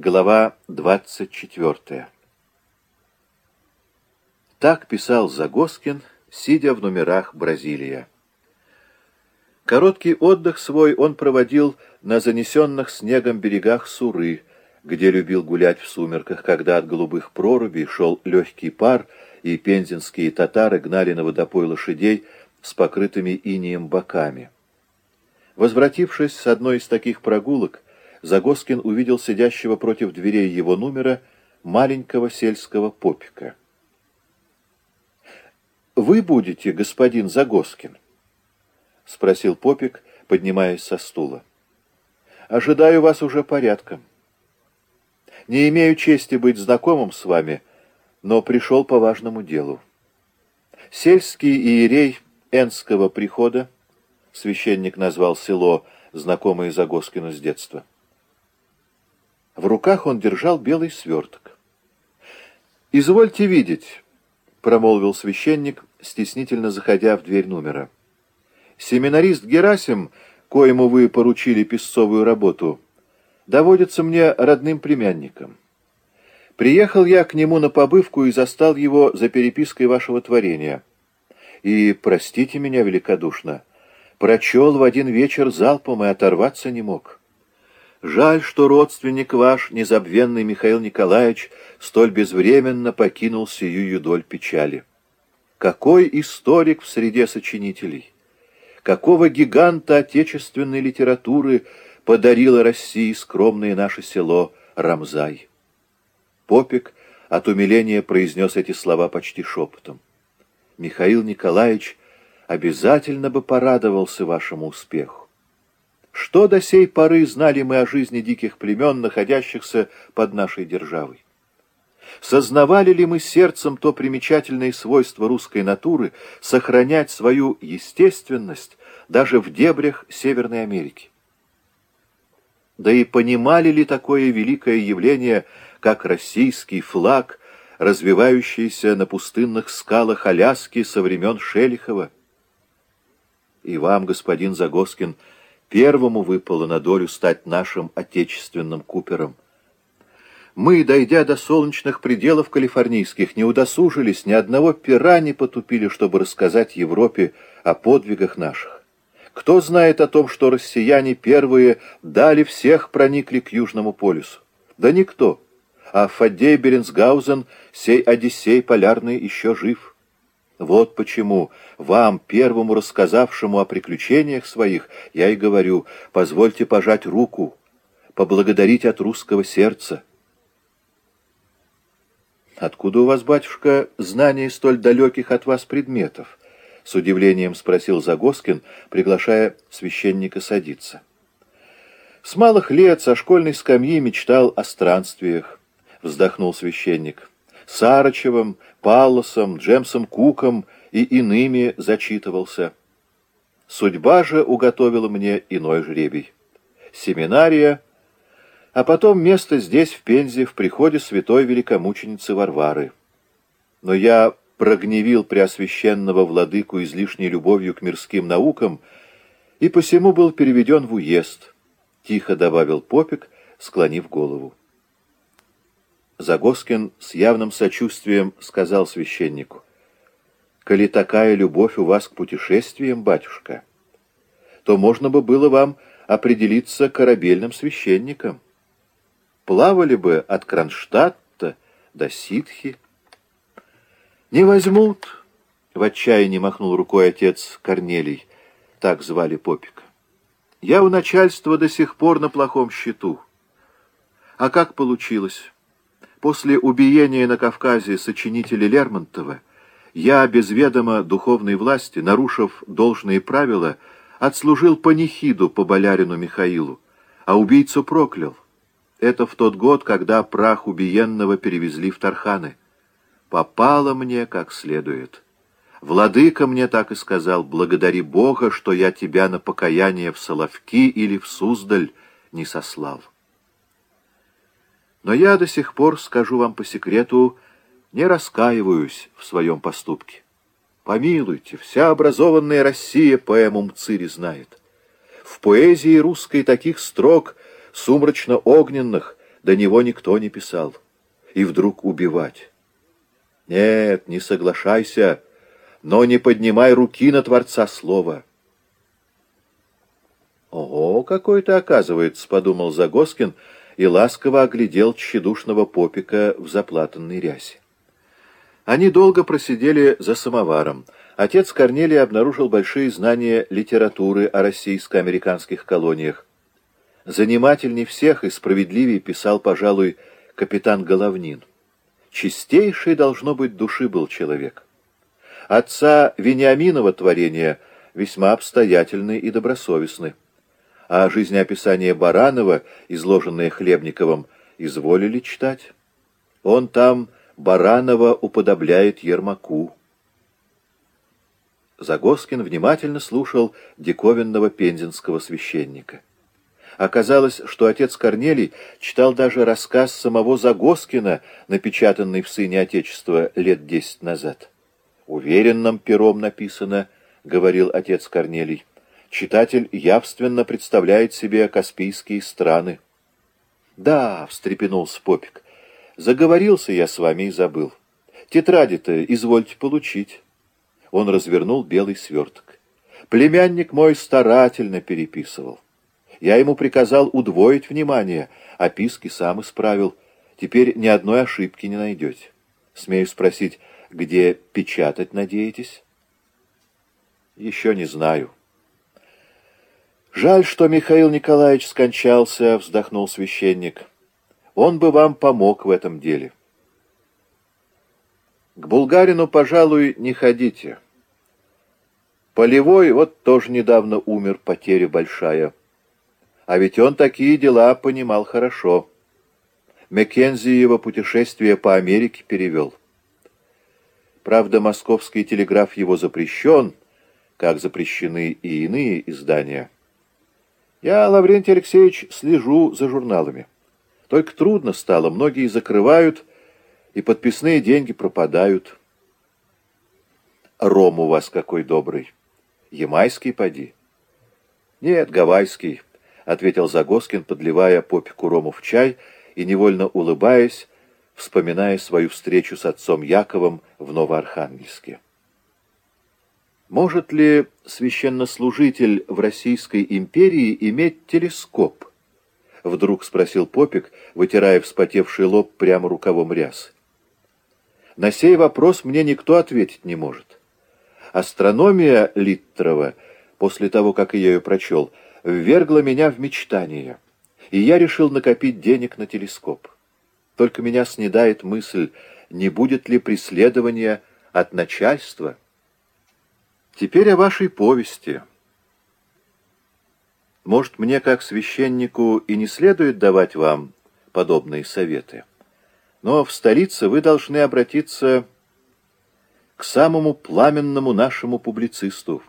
Глава 24. Так писал Загоскин, сидя в номерах Бразилия. Короткий отдых свой он проводил на занесенных снегом берегах Суры, где любил гулять в сумерках, когда от голубых прорубей шел легкий пар, и пензенские татары гнали на водопой лошадей с покрытыми инеем боками. Возвратившись с одной из таких прогулок, Загоскин увидел сидящего против дверей его номера маленького сельского попика. «Вы будете, господин Загоскин?» — спросил попик, поднимаясь со стула. «Ожидаю вас уже порядком. Не имею чести быть знакомым с вами, но пришел по важному делу. Сельский иерей Энского прихода, священник назвал село, знакомое Загоскину с детства, — в руках он держал белый сверток. «Извольте видеть», — промолвил священник, стеснительно заходя в дверь номера. «Семинарист Герасим, коему вы поручили песцовую работу, доводится мне родным племянником. Приехал я к нему на побывку и застал его за перепиской вашего творения. И, простите меня великодушно, прочел в один вечер залпом и оторваться не мог». Жаль, что родственник ваш, незабвенный Михаил Николаевич, столь безвременно покинул сию юдоль печали. Какой историк в среде сочинителей! Какого гиганта отечественной литературы подарило России скромное наше село Рамзай! Попик от умиления произнес эти слова почти шепотом. Михаил Николаевич обязательно бы порадовался вашему успеху. Что до сей поры знали мы о жизни диких племен, находящихся под нашей державой? Сознавали ли мы сердцем то примечательное свойство русской натуры сохранять свою естественность даже в дебрях Северной Америки? Да и понимали ли такое великое явление, как российский флаг, развивающийся на пустынных скалах Аляски со времен Шелихова? И вам, господин Загоскин, — Первому выпало на долю стать нашим отечественным Купером. Мы, дойдя до солнечных пределов калифорнийских, не удосужились, ни одного пера не потупили, чтобы рассказать Европе о подвигах наших. Кто знает о том, что россияне первые дали всех проникли к Южному полюсу? Да никто. А Фаддей Беренсгаузен, сей Одиссей полярный, еще жив. Вот почему вам, первому рассказавшему о приключениях своих, я и говорю, позвольте пожать руку, поблагодарить от русского сердца. «Откуда у вас, батюшка, знание столь далеких от вас предметов?» — с удивлением спросил Загоскин, приглашая священника садиться. «С малых лет со школьной скамьи мечтал о странствиях», — вздохнул священник. Сарычевым, Паллосом, Джемсом Куком и иными зачитывался. Судьба же уготовила мне иной жребий. Семинария, а потом место здесь, в Пензе, в приходе святой великомученицы Варвары. Но я прогневил преосвященного владыку излишней любовью к мирским наукам и посему был переведен в уезд, — тихо добавил Попик, склонив голову. Загоскин с явным сочувствием сказал священнику, «Коли такая любовь у вас к путешествиям, батюшка, то можно бы было вам определиться корабельным священником. Плавали бы от Кронштадта до Ситхи». «Не возьмут», — в отчаянии махнул рукой отец Корнелий, так звали Попика. «Я у начальства до сих пор на плохом счету. А как получилось?» После убиения на Кавказе сочинителя Лермонтова я, без ведома духовной власти, нарушив должные правила, отслужил панихиду по болярину Михаилу, а убийцу проклял. Это в тот год, когда прах убиенного перевезли в Тарханы. Попало мне как следует. Владыка мне так и сказал, благодари Бога, что я тебя на покаяние в Соловки или в Суздаль не сослал. Но я до сих пор, скажу вам по секрету, не раскаиваюсь в своем поступке. Помилуйте, вся образованная Россия поэму Мцири знает. В поэзии русской таких строк, сумрачно-огненных, до него никто не писал. И вдруг убивать. Нет, не соглашайся, но не поднимай руки на Творца Слова. «Ого, какой ты, оказывается», — подумал Загоскин и ласково оглядел тщедушного попика в заплатанной рясе. Они долго просидели за самоваром. Отец Корнелия обнаружил большие знания литературы о российско-американских колониях. Занимательней всех и справедливее писал, пожалуй, капитан Головнин. Чистейший, должно быть, души был человек. Отца Вениаминова творения весьма обстоятельны и добросовестны а жизнеописание Баранова, изложенное Хлебниковым, изволили читать. Он там Баранова уподобляет Ермаку. Загоскин внимательно слушал диковинного пензенского священника. Оказалось, что отец Корнелий читал даже рассказ самого Загоскина, напечатанный в «Сыне Отечества» лет десять назад. «Уверенным пером написано», — говорил отец Корнелий читатель явственно представляет себе Каспийские страны. «Да», — встрепенулся Попик, — «заговорился я с вами и забыл. Тетради-то извольте получить». Он развернул белый сверток. Племянник мой старательно переписывал. Я ему приказал удвоить внимание, описки сам исправил. Теперь ни одной ошибки не найдете. Смею спросить, где печатать надеетесь? Еще не знаю. «Жаль, что Михаил Николаевич скончался», — вздохнул священник. «Он бы вам помог в этом деле». «К Булгарину, пожалуй, не ходите. Полевой вот тоже недавно умер, потеря большая. А ведь он такие дела понимал хорошо. Маккензи его путешествие по Америке перевел. Правда, московский телеграф его запрещен, как запрещены и иные издания». Я, Лаврентий Алексеевич, слежу за журналами. Только трудно стало, многие закрывают, и подписные деньги пропадают. Ром у вас какой добрый. Ямайский поди. Нет, гавайский, — ответил Загоскин, подливая попику рому в чай и, невольно улыбаясь, вспоминая свою встречу с отцом Яковом в Новоархангельске. Может ли священнослужитель в Российской империи иметь телескоп? Вдруг спросил Попик, вытирая вспотевший лоб прямо рукавом рясы. На сей вопрос мне никто ответить не может. Астрономия Литтрова, после того, как я ее прочел, ввергла меня в мечтание, и я решил накопить денег на телескоп. Только меня снедает мысль, не будет ли преследования от начальства, Теперь о вашей повести. Может, мне, как священнику, и не следует давать вам подобные советы, но в столице вы должны обратиться к самому пламенному нашему публицисту.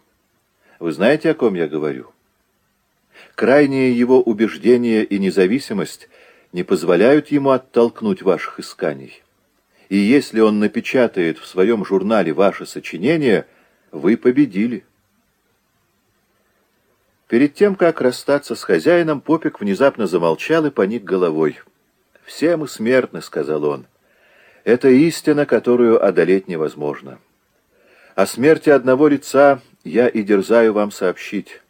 Вы знаете, о ком я говорю? Крайние его убеждения и независимость не позволяют ему оттолкнуть ваших исканий. И если он напечатает в своем журнале ваше сочинение – вы победили. Перед тем, как расстаться с хозяином, Попик внезапно замолчал и поник головой. «Все мы смертны», — сказал он. «Это истина, которую одолеть невозможно. О смерти одного лица я и дерзаю вам сообщить.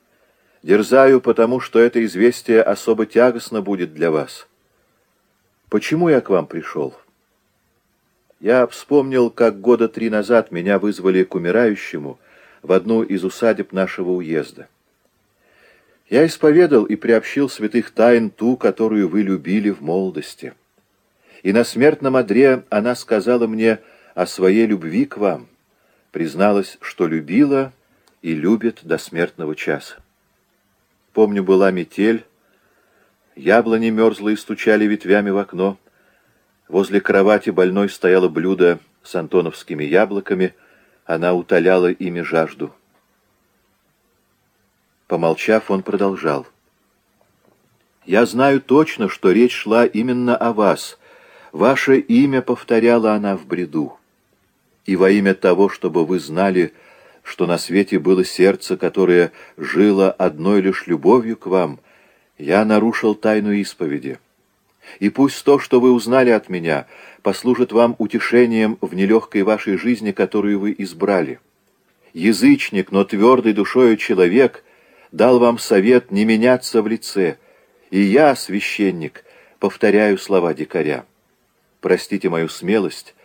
Дерзаю, потому что это известие особо тягостно будет для вас. Почему я к вам пришел?» Я вспомнил, как года три назад меня вызвали к умирающему в одну из усадеб нашего уезда. Я исповедал и приобщил святых тайн ту, которую вы любили в молодости. И на смертном одре она сказала мне о своей любви к вам, призналась, что любила и любит до смертного часа. Помню, была метель, яблони мерзлые стучали ветвями в окно, Возле кровати больной стояло блюдо с антоновскими яблоками, она утоляла ими жажду. Помолчав, он продолжал. «Я знаю точно, что речь шла именно о вас. Ваше имя повторяла она в бреду. И во имя того, чтобы вы знали, что на свете было сердце, которое жило одной лишь любовью к вам, я нарушил тайну исповеди». И пусть то, что вы узнали от меня, послужит вам утешением в нелегкой вашей жизни, которую вы избрали. Язычник, но твердый душою человек дал вам совет не меняться в лице, и я, священник, повторяю слова дикаря. Простите мою смелость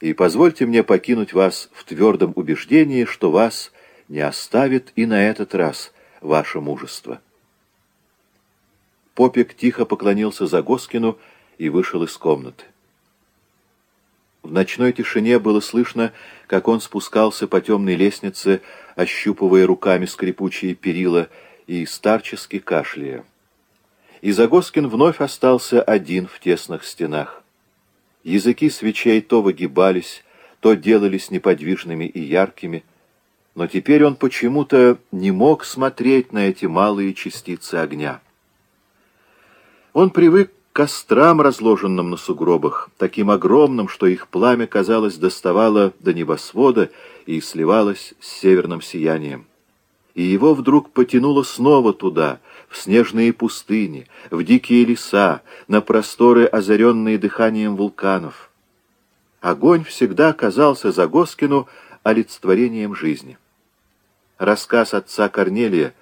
и позвольте мне покинуть вас в твердом убеждении, что вас не оставит и на этот раз ваше мужество. Попик тихо поклонился Загоскину и вышел из комнаты. В ночной тишине было слышно, как он спускался по темной лестнице, ощупывая руками скрипучие перила и старчески кашляя. И Загоскин вновь остался один в тесных стенах. Языки свечей то выгибались, то делались неподвижными и яркими, но теперь он почему-то не мог смотреть на эти малые частицы огня. Он привык к кострам, разложенным на сугробах, таким огромным, что их пламя, казалось, доставало до небосвода и сливалось с северным сиянием. И его вдруг потянуло снова туда, в снежные пустыни, в дикие леса, на просторы, озаренные дыханием вулканов. Огонь всегда казался Загоскину олицетворением жизни. Рассказ отца Корнелия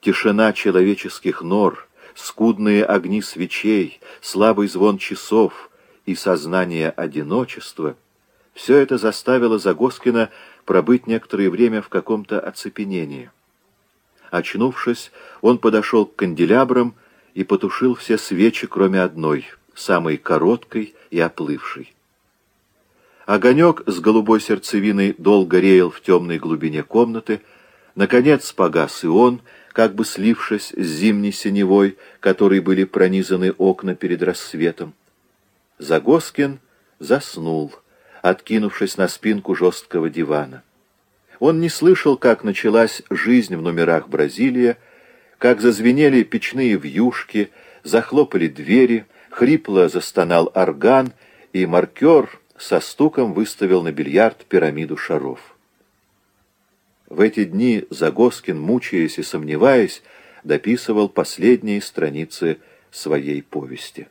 «Тишина человеческих нор» скудные огни свечей, слабый звон часов и сознание одиночества — все это заставило Загоскина пробыть некоторое время в каком-то оцепенении. Очнувшись, он подошел к канделябрам и потушил все свечи, кроме одной, самой короткой и оплывшей. Огонек с голубой сердцевиной долго реял в темной глубине комнаты, наконец погас и он — как бы слившись с зимней синевой, которой были пронизаны окна перед рассветом. Загоскин заснул, откинувшись на спинку жесткого дивана. Он не слышал, как началась жизнь в номерах Бразилия, как зазвенели печные вьюшки, захлопали двери, хрипло застонал орган, и маркер со стуком выставил на бильярд пирамиду шаров. В эти дни Загоскин, мучаясь и сомневаясь, дописывал последние страницы своей повести.